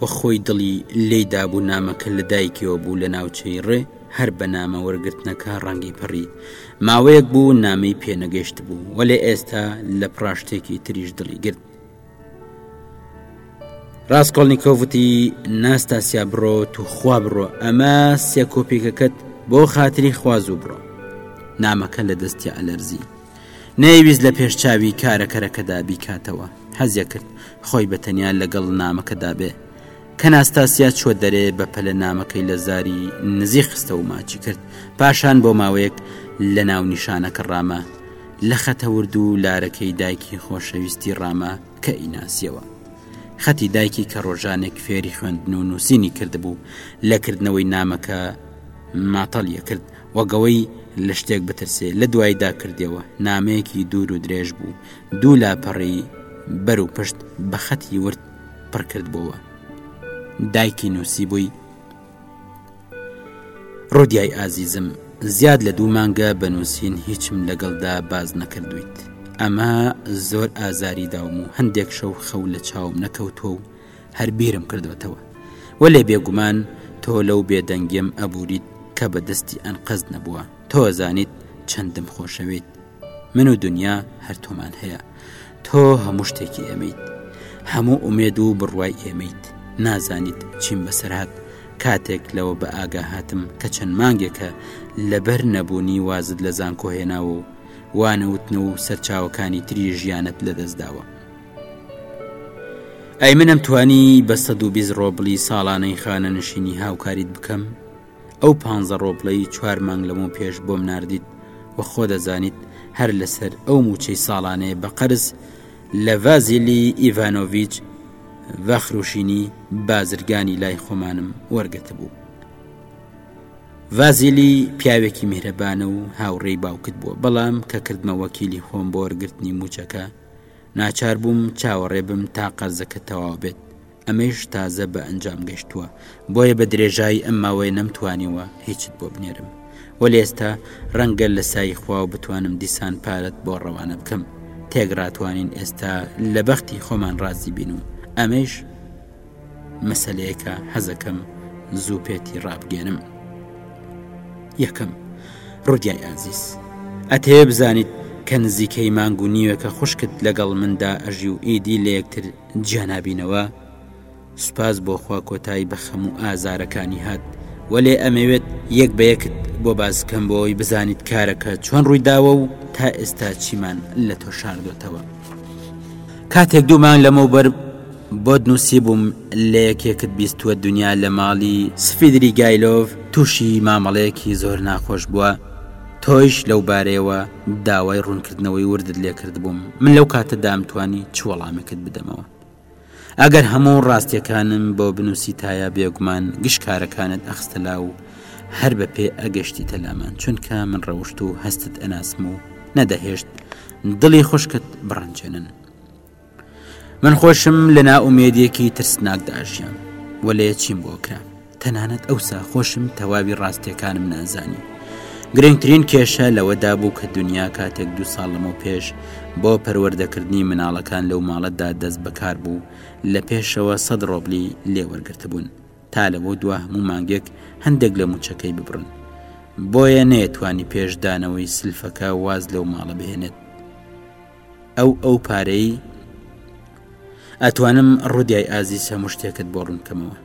و خۆی دڵی لێی دابوو نامەکە لە دایکیەوە بوو لە ناوچەی ڕێ هەر بە نامە وەرگرتنەکە ڕەنگی پەڕی ماوەیەک بوو نامەی پێنەگەشت بوو وەلێ ئێستا لە پراشتێکی تریش دڵی گرت ڕاستکۆڵنییکۆڤتی ناستاسیا بڕۆ توخوا بڕۆ ئەمە سێ کۆپیکەکەت بۆ خاتری خوازوو بڕۆ نامەکە لە دەستی ئەلەرزی نەیویست لە پێش چاوی کارەکەرەکەدا بیکاتەوە حەزیەکرد خۆی بە تەنیا لەگەڵ نامەکەدا بێ کە ناستاسیا چوە دەرێ بە پەلە نامەکەی لە زاری نزی خستە و ماچی کرد پاشان بۆ ماوەیەک لە ناو نیشانەکە ڕامە لە خەتەورد و لارەکەی دایکی خۆشەویستی ڕامە کە ئیناسیەوە خەتی دایکی کە ڕۆژانێک فێری خوێندن و نووسینی کردبوو لە کردنەوەی نامەکە ماتەڵیە کرد وەک ئەوەی لە شتێک بترسێ لە دوایدا کردەوە نامەیەکی دوور و درێژ بوو دوو لاپەڕی بەر و پشت بە خەتی ورد پڕکردبووە دایکی نووسی بووی ڕودیای ئازیزم زیاد لە دوو مانگە بە نووسین هیچم لەگەڵدا باز نەکردویت ئەمە زۆر ئازاری داوم و هەندێک شەو خەو لە چاوم نەکەوتووە و هەر بیرم کردوەتەوە وەلێ بێگومان تۆ لەو بێدەنگیم ئەبوریت کە بە دەستی ئەنقەست نەبووە تۆزانیت چەندم خۆشەوێیت من و دنیا هەر تۆمان هەیە تۆ هەموو شتێکی ئێمەیت هەموو ئومێد و بڕوای ئێمەیت نازانیت چیم بەسەرهات کاتێک لەوە بە ئاگا هاتم کە چەند مانگێکە لەبەر نەبوونی وازت لە زانکۆهێناوە و وانەوتن و سەرچاوەکانی تری ژیانت لەدەستداوە ئەی منم توانی بە سەد و بیست ڕۆبلی ساڵانەی خانەنشینی هاوکاریت بکەم ئەو پانزە ڕۆبلەی چوار مانگ لەمەو پێش بۆم ناردیت و خۆ دەزانیت هەر لەسەر ئەو موچەی ساڵانەیە بە قەرز لە ڤازیلی ئیڤانۆڤچ ڤەخروشینی بازرگانی لای خۆمانم وەرگتە بوو ڤازیلی پیاوێکی میهرەبانە و هاوڕێی باوکت بووە بەڵام کە کردمە وەکیلی خۆم بۆ وەرگرتنی موچەکە ناچار بووم چاوەڕێ بم تا قەرزەکە تەواو بێت، ئەمەیش تازە بە ئەنجام گەشتووە، بۆیە بە درێژایی ئەم ماوەیە نەمتوانیوە هیچت بۆ بنێرم، وەلێ ئێستا ڕەنگە لە سایی خواوە بتوانم دیسان پارەت بۆ ڕەوانە بکەم، تێکڕاتوانین ئێستا لە بەختی خۆمان ڕازی بین و ئەمەیش. مەسەلەیەکە حەزەکەم زوو پێتی ڕابگەێنم یەکەم ڕودیای ئازیز ئەتەیە بزانیت کە نزیکەی مانگ و نیوەکە خوشکت لەگەڵ مندا ئەژی و ئیدی لە یەکتر جیانابینەوە سوپاس بۆخوا کۆتایی بە خەم و ئازارەکانی هات وەلێ ئەمەوێت یەک بە یەکت بۆ باسکەم بۆی بزانیت کارەکە چۆن ڕوویداوە و تا ئێستا چیمان لە تۆ شاردۆتەوە کاتێک دوومان لەمەوبەر بۆت نوسیبووم لە یەکێکت بیستووە دنیا لە ماڵی سفیدریگایلۆڤ توشی مامەڵەیەکی زۆر ناخۆش بووە تۆیش لەو بارەیەوە داوای ڕوونکردنەوەی وردت لێ کردبووم من لەو کاتەدام توانی چ وەڵامێکت بدەمەوە ئەگەر هەموو ڕاستیەکانم بۆ بنوسیتایە بێگومان گشت کارەکانت ئەخستە لا و هەر بە پێ ئەگەشتیتە لامان چونکە من ڕەوشت و هەستت ئەناسم و نەدەهێشت دڵی خوشکت بڕەنجێنن. من خۆشم لە نائومێدێکی ترسناکدا ئەژیان و لێ چیم بۆ کرا تەنانەت ئەوسا خۆشم تەواوی ڕاستیەکانم نازانی گرنگترین کێشە لەوەدا بوو کە دنیا کاتێک دو ساڵ لەمە پێش بۆ پەروەردەکردنی مناڵەکان لەو ماڵەتدا دەست بەکار بوو لە پێشەوە سەد ڕۆبلی لێوەرگرتبوون تا لە بۆ دوا هەموو مانگێک هەندێک لە موچەکەی ببڕن بۆیە نەیەتوانی پێشدانەوەی سلفەکە واز لەو ماڵە بهێنێت ئەو ئەو پارەی ئەتوانم ڕودای ئازیز هەموو شتێکت بۆ ڕوونکەمەوە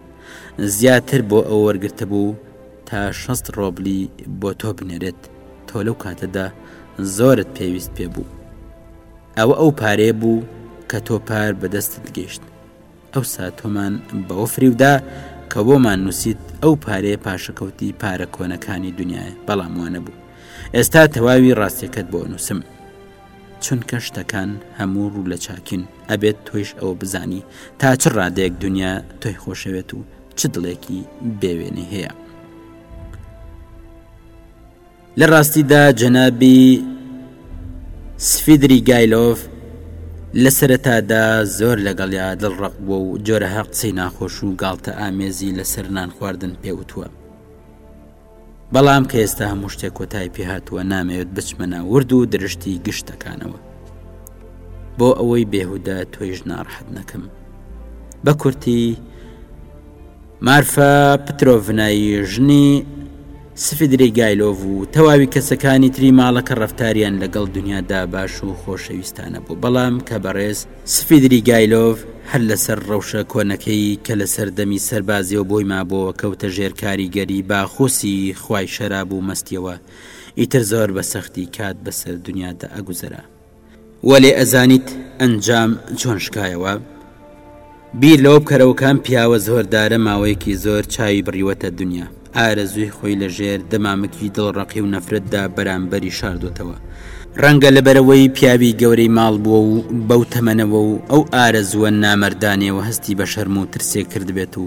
زیاتر بۆ ئەو وەرگتە بوو تا شەست ڕۆبلی بۆ تۆ بنێرێت تۆ لەو کاتەدا زۆرت پێویست پێ بوو ئەوە ئەو پارێ بوو کە تۆ پار بەدەستت گەشت ئەوسا تۆمان بەوە فریودا کە بۆمان نووسیت ئەو پارەیە پاشەکەوتی پارە کۆنەکانی دنیاە بەڵام وانە بوو ئێستا تەواوی ڕاستیەکەت بۆ نووسم چونکە شتەکان هەموو ڕوو لە چاکین ئەبێت تۆیش ئەوە بزانی تا چ ڕادێک دنیا تۆی خۆشەوێت و چ دڵێکی بێوێنەی هەیە. لە ڕاستیدا جەنابی سفیدری گایلۆف لە سەرەتادا زۆر لەگەڵیا دڵڕق بووە و جۆرەها قسەی ناخۆش و گاڵتە ئامێزی لەسەر نان خواردن پێوتووە بەڵام کە ئێستا هەموو شتێک کۆتای پێهاتووە نامەوێت بچمە ناورد و درشتی گشتەکانەوە بۆ ئەوەی بێهودە تۆیش ناڕحەت نەکەم بە کورتی مارفا پترۆڤنا ی ژنی سفیدریگایلۆڤ و تەواوی کەسەکانی تری ماڵەکە ڕەفتاریان لەگەڵ دونیادا باش و خۆشەویستانە بوو بەڵام کە بەڕێز سفیدریگایلۆڤ هەر لەسەر ڕەوشە کۆنەکەی کە لە سەردەمی سەربازیەوە بۆی مابۆوە کەوتە ژێر کاریگەری باخوسی خوای شەراب و مەستیەوە ئیتر زۆر بە سەختی کات بەسەر دونیادا ئەگوزەرا. وەلێ ئەزانیت ئەنجام چۆن شکایەوە؟ بیر لەوە بکەرەوە کام پیاوە زۆردارە ماوەیەکی زۆر چاوی بڕیوەتە دنیا، ئارەزووی خۆی لە ژێر دەمامکی دڵڕەقی و نەفرەتدا بەرامبەری شاردووەتەوە. ڕەنگە لەبەرئەوەی پیاوی گەورەی ماڵ بووە و بەو تەمەنەوە و ئەو ئارەزووە نامەردانەیەوە هەستی بە شەرم و ترسێک کردبێت و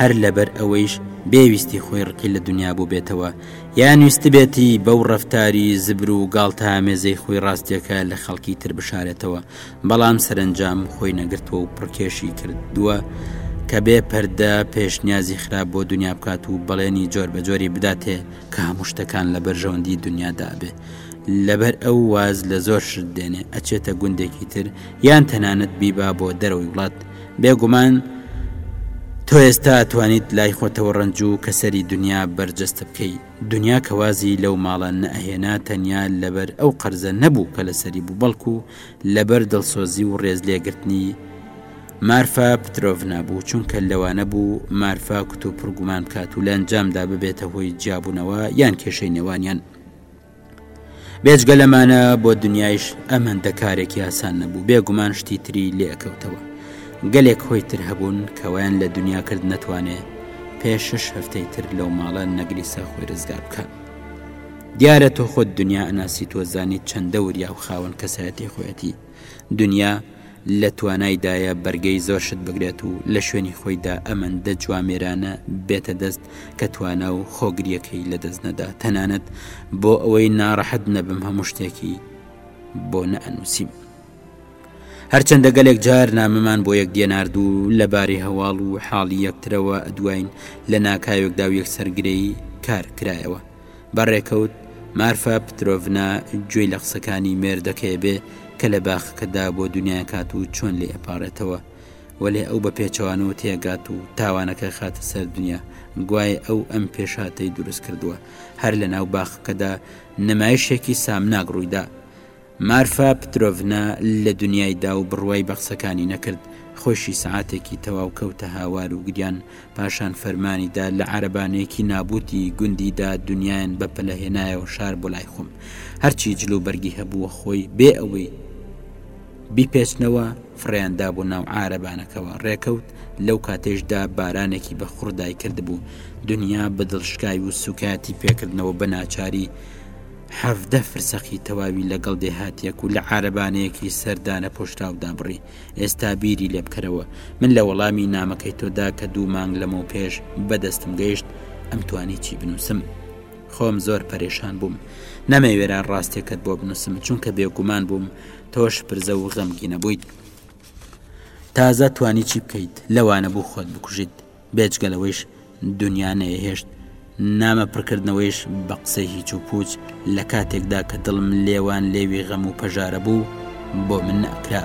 هەر لەبەر ئەوەیش بێ ویستی خۆی ڕقی لە دنیا بووبێتەوە، یان ویستبێتی بەو ڕەفتاری زبر و گاڵتەئامێزەی خۆی ڕاستییەکە لە خەڵکی تر بشارێتەوە، بەڵام سەرەنجام خۆی نەگرتووە و پڕکێشی کردووە کە بێ پەردە پێشنیازی خراپ بۆ دنیا بکات و بەڵێنی جۆربەجۆری بداتێ کە هەموو شتەکان لە بەرژەوەندی دنیادا ئەبێ. لەبەر ئەو واز لە زۆر شت دێنێ، ئەچێتە گوندێکی تر، یان تەنانەت بیبا بۆ دەرەوەی وڵات، بێگومان تۆ ئێستا توانیت لای خۆتەوە ڕنج و کەسەری دنیا بەرجەستە بکەی دنیا کە وازی لەو ماڵە نەهێنا تەنیا لەبەر ئەو قەرزە نەبوو کە لەسەری بوو بەڵکو لەبەر دڵسۆزی و ڕێز لێگرتنی مارفا پترۆڤ نابوو چونکە لەوانە بوو مارفا کت و پرگومان بکات و لە ئەنجامدا ببێتە هۆی جیابونەوە یان کێشەی نێوانیان بێجگە لەمانە بۆ دنیایش ئەمەندە کارێکی ئاسان نەبوو بێگومان شتی تری لێکەوتەوە گەلێک هۆی تر هەبوون کەوایان لە دنیا کرد نەتوانێ پێ شش هەفتەی تر لەو ماڵە نەگریسا خۆی رزگار بکە دیارە تۆ خۆت دنیا ئەناسی تۆزانی چەندە وریا و خاوەن کەسایەتی خۆەتی دونیا لە توانایدایە بەرگەی زۆر شت بگرێت و لە شوێنی خۆیدا ئەمەندە جوامێرانە بێتە دەست کە توانا و خۆگریەکەی لە دەست نەدا تەنانەت بۆ ئەوەی ناڕەحەت نەبم هەموو شتێکی بۆ نەئەنووسیم. هەرچەندە گەلێک جار نامەمان بۆ یەک دێنارد و لەبارەی هەواڵ و حاڵی یەکترەوە ئەدواین لە ناکاوێکدا و یەکسەرگرەی کار کرایەوە بە ڕێکەوت، مارفا پترۆڤنا گوێی لە قسەکانی مێردەکەی بێ کە لە باخەکەدا بۆ دونیاکات و چۆن لێ ئەپاڕێتەوە، وەلێ ئەو بە پێچەوانەوە تێگات و تاوانەکە خاتە سەر دونیا، گوایە ئەو ئەم پێشهاتەی دروست کردووە. هەر لە ناو باخەکەدا نمایشێکی سامناک ڕوویدا. مارفا پترۆڤنا لە دونیای دا و بڕوای بە قسەکانی نەکرد، خۆیشی سەعاتێکی تەواو کەوتە هاوار و گریان، پاشان فەرمانی دا لە عارەبانەیەکی نابوتی گوندی دا دونیایان بە پەلە هێنایەوە شار بۆ لای خۆم. هەرچی جل و بەرگی هەبووە خۆی بێ ئەوەی بیپێچنەوە فڕێیان دا بۆ ناو عارەبانەکەوە، ڕێکەوت، لەو کاتەیش دا بارانێکی بە خوڕ دایکردبوو، دونیا بە دڵشکاوی و سوکایەتی پێکردنەوە بە ناچاری، حەڤدە فرسەخی تەواوی لەگەڵ دێهاتیەک و لە عارەبانەیەکی سەر دانەپۆشراو دابڕی، ئێستا بیری لێ بکەرەوە، من لە وەڵامی نامەکەی تۆدا کە دوو مانگ لەمەو پێش بە دەستم گەیشت، ئەمتوانی چی بنووسم؟ خۆم زۆر پەرێشان بووم، نەمەوێرا ڕاستێکەت بۆ بنووسم، چونکە بێگومان بووم تۆ شپرزە و غەمگینە بوویت. تازە توانی چی بکەیت؟ لەوانە بوو خۆت بکوژیت. بێجگە لەوەیش دونیا نەیەهێشت نامە پڕکردنەوەیش بە قسەی هیچ و پوچ لە کاتێکدا کە دڵم لێوان لێوی غەم و پەژارە بوو بۆ من نەکرا.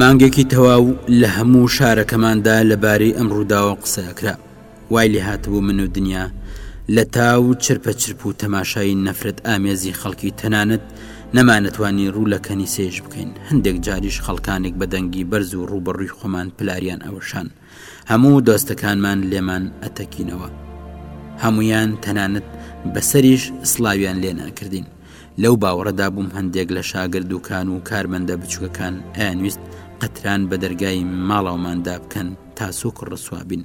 مانگێکی تەواو لە هەموو شارەکەماندا لەبارەی ئەم ڕووداوە قسە ئەکرا وای لێ هاتبوو من و دنیا لە تاو و چرپە چرپ و تەماشایی نەفرەت ئامێزی خەڵکی تەنانەت نەمانەتوانی ڕوو لە کەنیسەیش بکەین هەندێک جاریش خەڵکانێک بە دەنگی بەرز و ڕووبەڕووی خۆمان پلاریان ئەوەشان هەموو دۆستەکانمان لێمان ئەتەکینەوە هەمویان تەنانەت بەسەریش سلاویان لێ ناکردین لەو باوەڕەدا بووم هەندێک لە شاگردوکان و کارمەندە بچووکەکان ئەیانویست قەتران بە دەرگای ماڵەوەماندا بکەن تا سوک ڕسوابین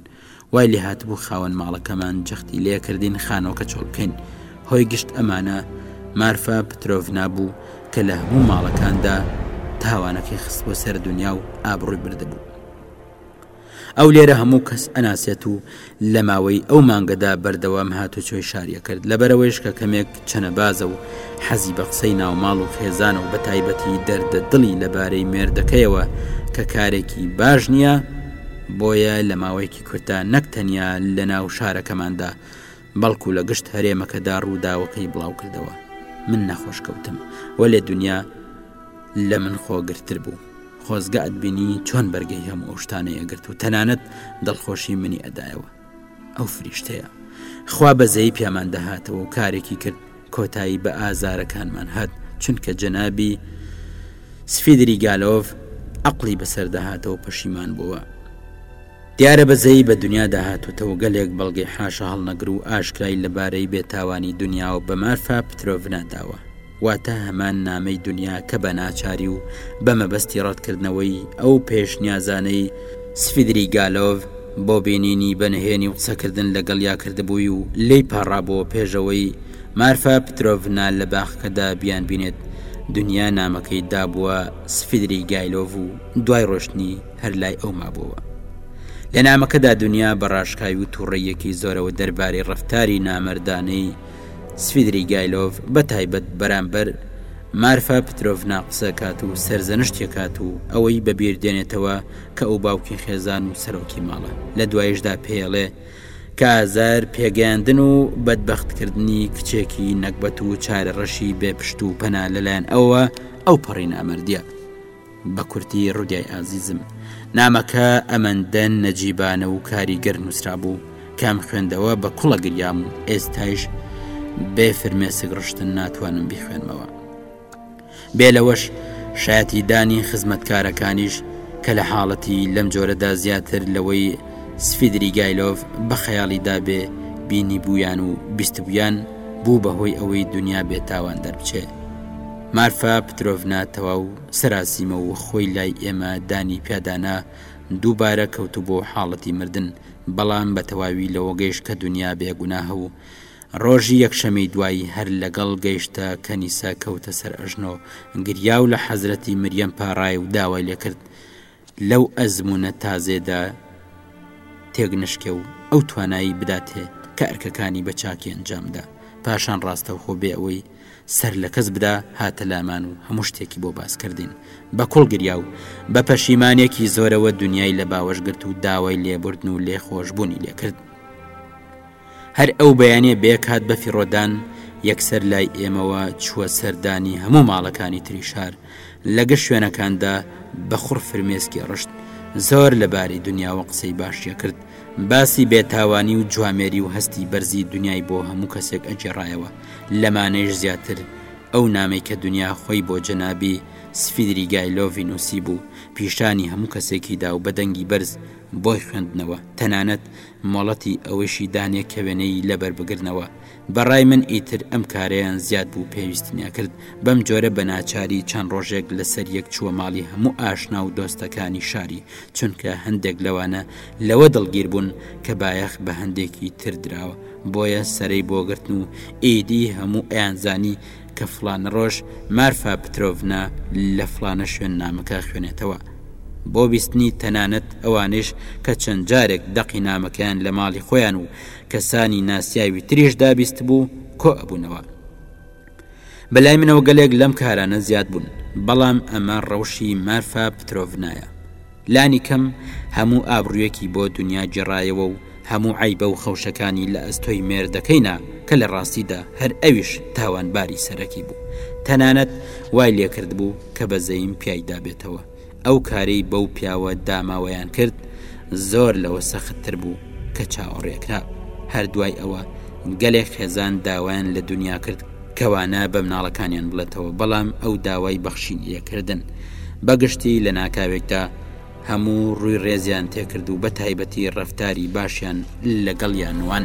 وای لێ هاتبوو خاوەن ماڵەکەمان جەختی لێ کردین خانۆکە چۆڵ بکەین هۆی گشت ئەمانە مارفا پترۆڤنا بوو کە لە هەموو ماڵەکاندا تاوانەکەی خستبوو سەر دنیا و ئابڕووی بردبوو ئەو لێرە هەموو کەس ئەناسێت و لە ماوەی ئەو مانگەدا بەردەوام هاتوچۆی شاریەکرد لەبەرەوەیش کە کەمێک چەنەبازە و حەزی بە قسەی ناوماڵ و خێزانە و بە تایبەتی دەردە دڵی لەبارەی مێردەکەیەوە کە کارێکی باش نییە بۆیە لە ماوەیەکی کورتا نەک تەنیا لە ناو شارەکەماندا بەڵکو لە گشت هەرێمەکەدا ڕووداوەکەی بڵاو کردەوە من نەخۆش کەوتم وەلێ دنیا لە من خۆگرتر بوو خۆزگە ئەدبینی چۆن بەرگەی هەموو ئەو شتانەی ئەگرت و تەنانەت دڵخۆشی منی ئەدایەوە ئەو فریشتەیە خوا بەزەی پیامان دەهاتەوە و کارێکی کرد کۆتایی بە ئازارەکانمان هات چونکە جەنابی سفیدری گالۆڤ عقلی بەسەردەهاتەوە پەشیمان بووە دیارە بەزەیی بە دنیادا هاتووتەوە گەلێک بەڵگەی حاشاهەڵنەگر و ئاشکرای لەبارەی بێتاوانی دنیاوە بە مارفا پترۆڤنا داوە، واتە هەمان نامەی دنیا کە بە ناچاری و بە مەبەستی ڕەتکردنەوەی ئەو پێشنیازانەی سڤیدریگالۆڤ بۆ بینینی بە نهێنی و قسەکردن لەگەڵیا کردبووی و لێی پاڕابووە پێش ئەوەی مارفا پترۆڤنا لە باخەکەدا بیانبینێت، دنیا نامەکەی دابووە سڤیدریگایلۆڤ و دوای ڕۆشتنی، هەر لای ئەو مابووەوە. لە نامەکەدا دنیا بە ڕاشکاوی و تووڕەیەکی زۆرەوە دەربارەی ڕفتاری نامەردانەی سفیدری گایلۆڤ بە تایبەت بەرامبەر مارفا پترۆڤنا قسەکات و سەرزەنشتیەکات و ئەوەی بەبیر دێنێتەوە کە ئەو باوکی خێزان و سەرۆکی ماڵە لە دوایشدا پێڵێ کە ئازار پێگەیاندن و بەدبەختکردنی کچێکی نەگبەت و چارە ڕەشی بێ پشت و پەنا لەلایەن ئەوە ئەو پەڕی نامەردە بە کورتی ڕودیای ئازیزم نامەکە ئەمەندە نەجیبانە و کاریگەر نووسرابوو کام خوێندەوە بە کوڵە گریام و ئێستایش بێ فرمێسک ڕشتن ناتوانم بیخوێنمەوە بێ لەوەش شایەتی دانی خزمەتکارەکانیش کە لە حاڵەتی لەم جۆرەدا زیاتر لەوەی سفیدری گایلۆڤ بە خەیاڵیدا بێ بینی بوویان و بیستبوویان بوو بەهۆی ئەوەی دنیا بێتاوان دەربچێت مارفا پترۆڤنا تەواو سەراسیمە و خۆی لای ئێمە دانی پیادانا دووبارە کەوتبوو بۆ حاڵەتی مردن، بەڵام بە تەواوی لەوە گەیشت کە دونیا بێ گوناهە و ڕۆژی یەکشەمەی دوایی هەر لەگەڵ گەیشتە کەنیسە کەوتە سەر ئەژنۆ گریا و لە حەزرەتی مریەم پاڕای و داوای لێکرد لەو ئەزموونە تازەیەدا تێکنەشکێ و ئەو توانایی بداتێ کە ئەرکەکانی بە چاکی ئەنجامدا پاشان ڕاستەوخۆ بێ ئەوەی سەر لە کەس بدا هاتە لامان و هەموو شتێکی بۆ باس کردین بە کوڵ گریا و بە پەشیمانێکی زۆرەوە دنیای لە باوەش گرت و داوای لێبوردن و لێخۆشببوونی لێکرد هەر ئەو بەیانیە بەیەک هات بەفیڕۆدان یەکسەر لای ئێمەوە چووە سەردانی هەموو ماڵەکانی تری شار لەگە شوێنەکاندا بەخوڕ فرمێسکی ڕشت زۆر لەباری دنیاوە قسەی باشیە کرد باسی بێتاوانی و جوامێری و هەستی بەرزی دنیای بۆ هەموو کەسێک ئەجێڕایەوە لەمانەیش زیاتر ئەو نامەی کە دنیا خۆی بۆ جەنابی سفیدری گایلۆڤی نووسی بوو پیشانی هەموو کەسێکیدا و بەدەنگی بەرز بۆی خوێندنەوە تەنانەت مۆڵەتی ئەوەیشی دانێ کە وێنەی لەبەر بگرنەوە بەڕای من ئیتر ئەم کارەیان زیاد بوو پێویستی نەکرد بەم جۆرە بە ناچاری چەند ڕۆژێک لەسەر یەک چووە ماڵی هەموو ئاشنا و دۆستەکانی شاری چونکە هەندێک لەوانە لەوە دڵگیر بوون کە بایەخ بە هەندێکی تر دراوە بۆیە سەرەی بۆگرتن و ئیدی هەموو ئەیانزانی کە فڵانە ڕۆژ مارفا پترۆڤنا لە فڵانە شوێن نامەکە خوێنێتەوە، بۆ بیستنی تەنانەت ئەوانەیش کە چەند جارێک دەقی نامەکەیان لە ماڵی خۆیان و کەسانی ناسیاوی تریشدا بیستبوو، کۆ ئەبوونەوە. بە لای منەوە گەلێک لەم کارانە زیاد بوون، بەڵام ئەمە ڕەوشی مارفا پترۆڤنایە. لانی کەم هەموو ئابڕویەکی بۆ دونیا گێڕایەوە و هەموو عەیبە و خەوشەکانی لە ئەستۆی مێردەکەی نا کە لە ڕاستیدا هەر ئەویش تاوانباری سەرەکی بوو تەنانەت وای لێکردبوو کە بەزەیم پیای دابێتەوە ئەو کارەی بەو پیاوە داماوەیان کرد زۆر لەوە سەخت تر بوو کە چاوەڕێکرا هەر دوای ئەوە گەلێک خێزان داوایان لە دنیا کرد کەوانە بە مناڵەکانیان بڵێتەوە بەڵام ئەو داوای بەخشین یەکردن بەگشتی لە ناکاوێکدا هەموو ڕووی ڕێزیان تێکرد و بە تایبەتی ڕفتاری باشیان لەگەڵ یانوان.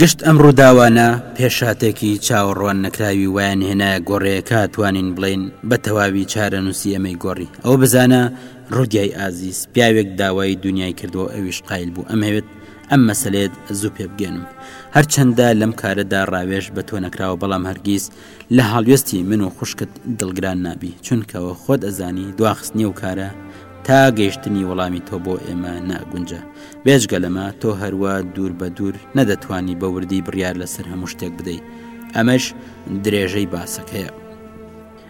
گشت ئەم ڕووداوانە پێشهاتێکی چاوەڕوان نەکراوی وایان هێنایە گۆڕێکە توانین بڵێین بە تەواوی چارەنووسی ئێمەی گۆڕی ئەوە بزانە ڕودیای ئازیز پیاوێک داوای دنیای کردەوە ئەویش قایل بوو ئەمەوێت ئەم مەسلێت زوو پێبگەنم هەرچەندە لەم کارەدا ڕاوێژ بە تۆ نەکراوە بەڵام هەرگیز لە هەڵوێستی من و خوشکت دڵگران نابی چونکە خۆت ئەزانی دواخستنی ئەو کارە تا گەیشتنی وەڵامی تۆ بۆ ئێمە ناگونجا بێجگە لەمە تۆ هەروا دوور بە دوور نەدەتوانی بە وردی بڕیار لەسەر هەموو شتێک بدەی ئەمەش درێژەی باسەکەیە.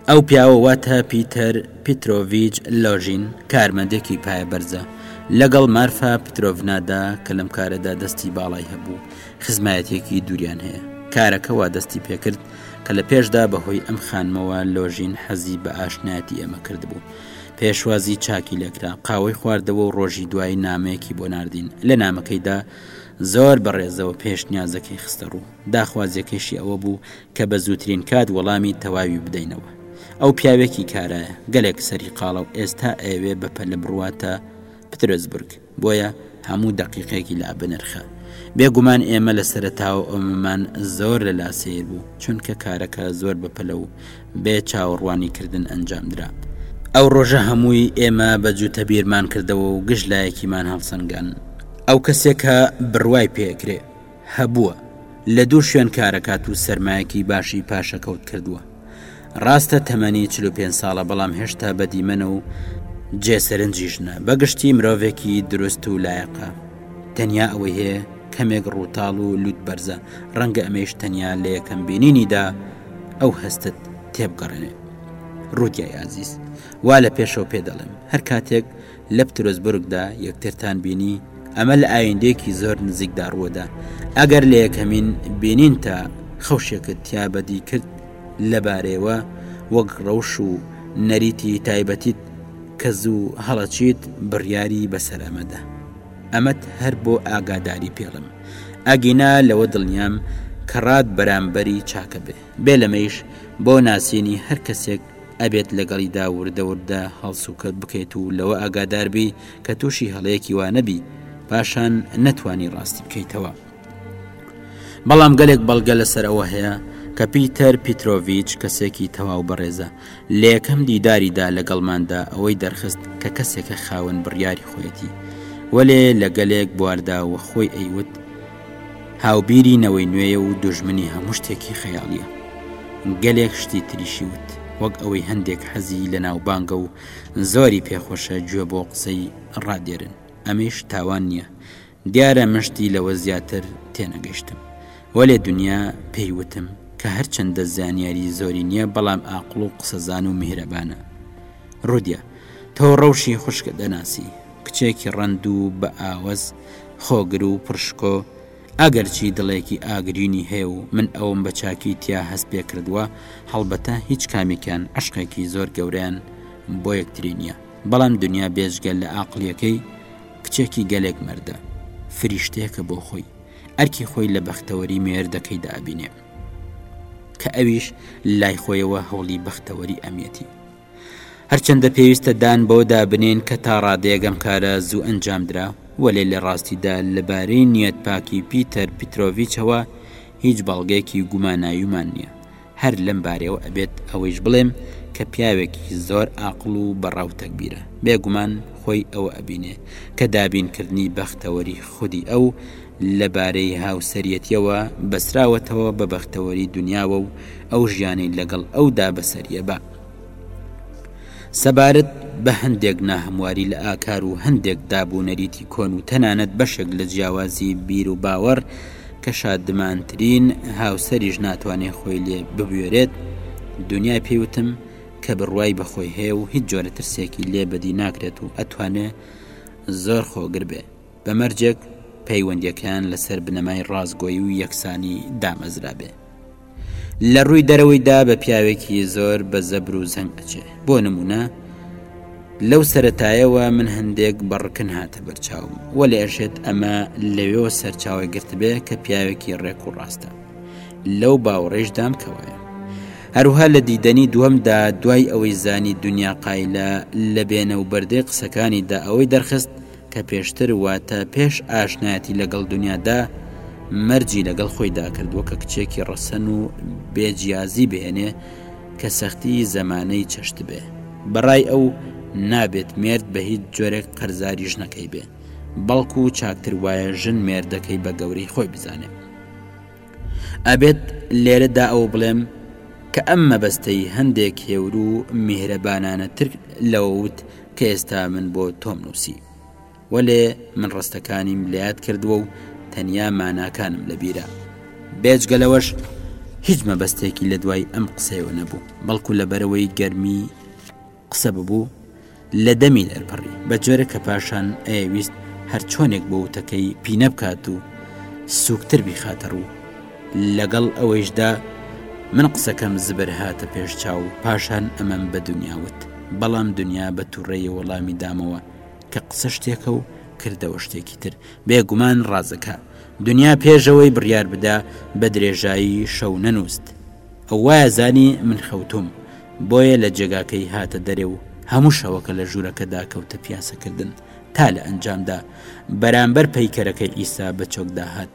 ئەو پیاوە واتە پیتەر پیترۆڤیچ لۆژین کارمەندێکی پایەبەرزە لەگەڵ مارفا پترۆڤنادا کە لەم کارەدا دەستی باڵای هەبوو، خزمایەتێکی دووریان هەیە کارەکە وا دەستی پێکرد کە لە پێشدا بەهۆی ئەم خانمەوە لۆژین حەزی بە ئاشنایەتی ئێمە کردبوو پێشوازی چاکی لەکرا قاوەی خواردەوە و ڕۆژی دوایی نامەیەکی بۆ ناردین لە نامەکەیدا زۆر بەڕێزەوە پێشنیازەکەی خستە ڕوو داخوازیەکەشی ئەوە بوو کە بە زووترین کات وەڵامی تەواوی بدەینەوە ئەو پیاوێکی کارایە گەلێک سەری قاڵە و ئێستا ئەوێ بەپەلە بڕواتە پترسبرگ، بۆیە هەموو دەقیقەیەکی لا بنرخە. بێگومان ئێمە لە سەرەتاوە ئەوەمان زۆر لە لا سەیر بوو، چونکە کارەکە زۆر بە پەلە و بێ چاوەڕوانی کردن ئەنجام درا. ئەو ڕۆژە هەمووی ئێمە بە جووتە بیرمان کردەوە و گشت لایەکیمان هەڵسەنگاند. ئەو کەسێکە بڕوای پێ ئەکرێ. هەبووە لە دوو شوێن کارەکات و سەرمایەکی باشی پاشەکەوت کردووە ڕاستە تەمەنی چلو پێ ساڵە بەڵام هێشتا بەدیمەنە و جێ سەرنجیشنە بەگشتی مرۆڤێکی دروست و لایەقە تەنیا ئەوەی هەیە کەمێک ڕووتاڵ و لوت بەرزە ڕەنگە ئەمەیش تەنیا لە یەکەم بینینیدا ئەو هەستت تێبگەڕێنێ ڕوودیای ئازیز وا لە پێشەوە پێ دەڵێم هەر کاتێک لە پترۆزبورگدا یەکترتان بینی، ئەمە لە ئایندەیەکی زۆر نزیکدا ڕووەدا، ئەگەر لە یەکەمین بینینتا خەوشێکت تیا بەدی کرد لەبارەیەوە، وەک ڕەوش و نەریتی تایبەتیت کە زوو هەڵەچیت بڕیاری بەسەر ئەمە دە. ئەمەت هەر بۆ ئاگاداری پێڵم، ئەگینا لەوە دڵنیام کە ڕات بەرامبەری چاکە بێ. بێ لەمەیش بۆ ناسینی هەر کەسێک، ئەبێت لەگەڵیدا وردە وردە هەڵسوکەوت بکەیت و لەوە ئاگاداربی کە تووشی هەڵەیەکی وانەبی پاشان نەتوانی ڕاستی بکەیتەوە بەڵام گەلێک بەڵگە لەسەر ئەوە هەیە کە پیتەر پیتۆڤچ کەسێکی تەواو بەڕێزە لە یەکەم دیداریدا لەگەڵماندا ئەوەی دەرخست کە کەسێکە خاوەن بڕیاری خۆیەتی وەلێ لە گەلێک بواردا وە خۆی ئەیوت هاوبیری نەوەی نوێیە و دوژمنی هەموو شتێکی خەیاڵیە. گەلێک شتی تریشی وت، وەک ئەوەی هەندێک حەزی لە ناوبانگە و زۆری پێخۆشە گوێ بۆ قسەی ڕادێرن، ئەمەیش تاوان نیە، دیارە من شتی لەوە زیاتر تێنەگەشتم، وەلێ دنیا پێی وتم کە هەرچەندە زانیاری زۆری نیە بەڵام ئاقڵ و قسەزان و میهرەبانە. رودیا، تۆ ڕەوشی خوشکت دەناسی، کچێکی ڕەند و بە ئاوەز، خۆگر و پڕشکۆ، ئەگەرچی دڵێکی ئاگرینی هەیە و من ئەوم بە چاکی تیا هەست پێ کردووە، هەڵبەتە هیچ کامێکیان عەشقێکی زۆر گەورەیان بۆ یەکتری نییە، بەڵام دونیا بێجگە لە ئاقڵییەکەی کچێکی گەلێک مەردە، فریشتەیەکە بۆ خۆی، ئەرکی خۆی لە بەختەوەری مێردەکەیدا ئەبینێ. کە ئەویش لای خۆیەوە هەوڵی بەختەوەری ئەمیەتی. هەرچەندە پێویستە دان بەوە دابنێین کە تا ڕادەیەک ئەم کارە زوو ئەنجامدرا، وەلێ لە ڕاستیدا لەبارەی نیەتپاکی پیتەر پیترۆڤیچەوە هیچ بەڵگەیەکی گوماناویمان نییە. هەر لەم بارەیەوە ئەبێت ئەوەیش بڵێم کە پیاوێکی زۆر ئاقڵ و بەڕا و تەگبیرە. بێگومان خۆی ئەوە ئەبینێ کە دابینکردنی بەختەوەری خودی ئەو لەبارەی هاوسەریەتیەوە بەسراوەتەوە بە بەختەوەری دونیاوە و ئەو ژیانەی لەگەڵ ئەودا بەسەریە بە سەبارەت بە هەندێک ناهەمواری لە ئاکار و هەندێک داب و نەریتی کۆن و تەنانەت بەشێک لە جیاوازی بیر و باوەڕ کە شادمانترین هاوسەریش ناتوانێ خۆی لێ ببوێرێت دنیای پێیوتم کە بڕوای بەخۆی هەیە و هیچ جۆرە ترسێکی لێ بەدی ناکرێت و ئەتوانێ زۆر خۆگر بێ بە مەرجێک پەیوەندیەکەیان لەسەر بنەمای ڕاستگۆی و یەکسانی دامەزرابێ لە ڕووی دەرەوەیدا بە پیاوێکی زۆر بە زەبر و زەنگ ئەچێ بۆ نمونە لەو سەتایەوە من هەندێک بەڕکن هاتە بەرچاوم وە لە ئەشێت ئەمە لەوێەوە سەرچاوی گرتبێ کە پیاوێکی ڕێک و ڕاستە لەو باوڕێژ دام کەوایە هەروها لە دیدەنی دووەمدا دوای ئەوەی زانی دنیا قایلە لە بێنە و بەردەی قسەکانیدا ئەوەی دەرخست کە پێشتر واتە پێش ئاشنایەتی لەگەڵ دونیادا مەرجی لەگەڵ خۆی داکردووە کە کچێکی ڕەسەن و بێ جیازی بهێنێ کە سەختی زەمانەی چەشت بێ بەڕای ئەو نابێت مێرد بە هیچ جۆرێک قەرزاری ژنەکەی بێ بەڵکو و چاکتر وایە ژن مێردەکەی بە گەورەی خۆی بزانێت ئەبێت لێرەدا ئەو بڵێم کە ئەم مەبەستەی هەندێک هێور و میهرەبانانە تر لەوەوت کە ئێستا من بۆ تۆم نووسی. وەلێ من ڕستەکانیم لەیاد کردووە و تەنیا ماناکانم لە بیرە. بێجگە لەوەش هیچ مەبەستێکی لە دوای ئەم قسەیەوە نەبوو، بەڵکو لە بەرەوەی گەرمی قسە ببوو، لە دەمی دەرپەڕی بە جۆرە کە پاشان ئەیویست هەر چۆنێک بۆ وتەکەی پینە بکات و سوکتر بیخاتە ڕوو. لەگەڵ ئەوەیشدا من قسەکەم زبر هاتە پێش چاو پاشان ئەمەم بە دنیا وت بەڵام دنیا بە تووڕەیە وەڵامی دامەوە کە قسە شتێکە و کردەوە شتێکی تر بێگومان ڕازەکە دنیا پێشەوەی بڕیار بدا بە درێژایی شەو نەنووست ئەو وایە زانی من خەوتوم بۆیە لە جێگاکەی هاتە دەرێ و هەموو شەوەکە لە ژوورەکەدا کەوتە پیاسەکردن تا لە ئەنجامدا بەرامبەر پەیکەرەکەی ئیسا بە چۆکدا هات